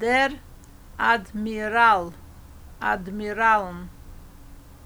Der Admiral. Адмиралн.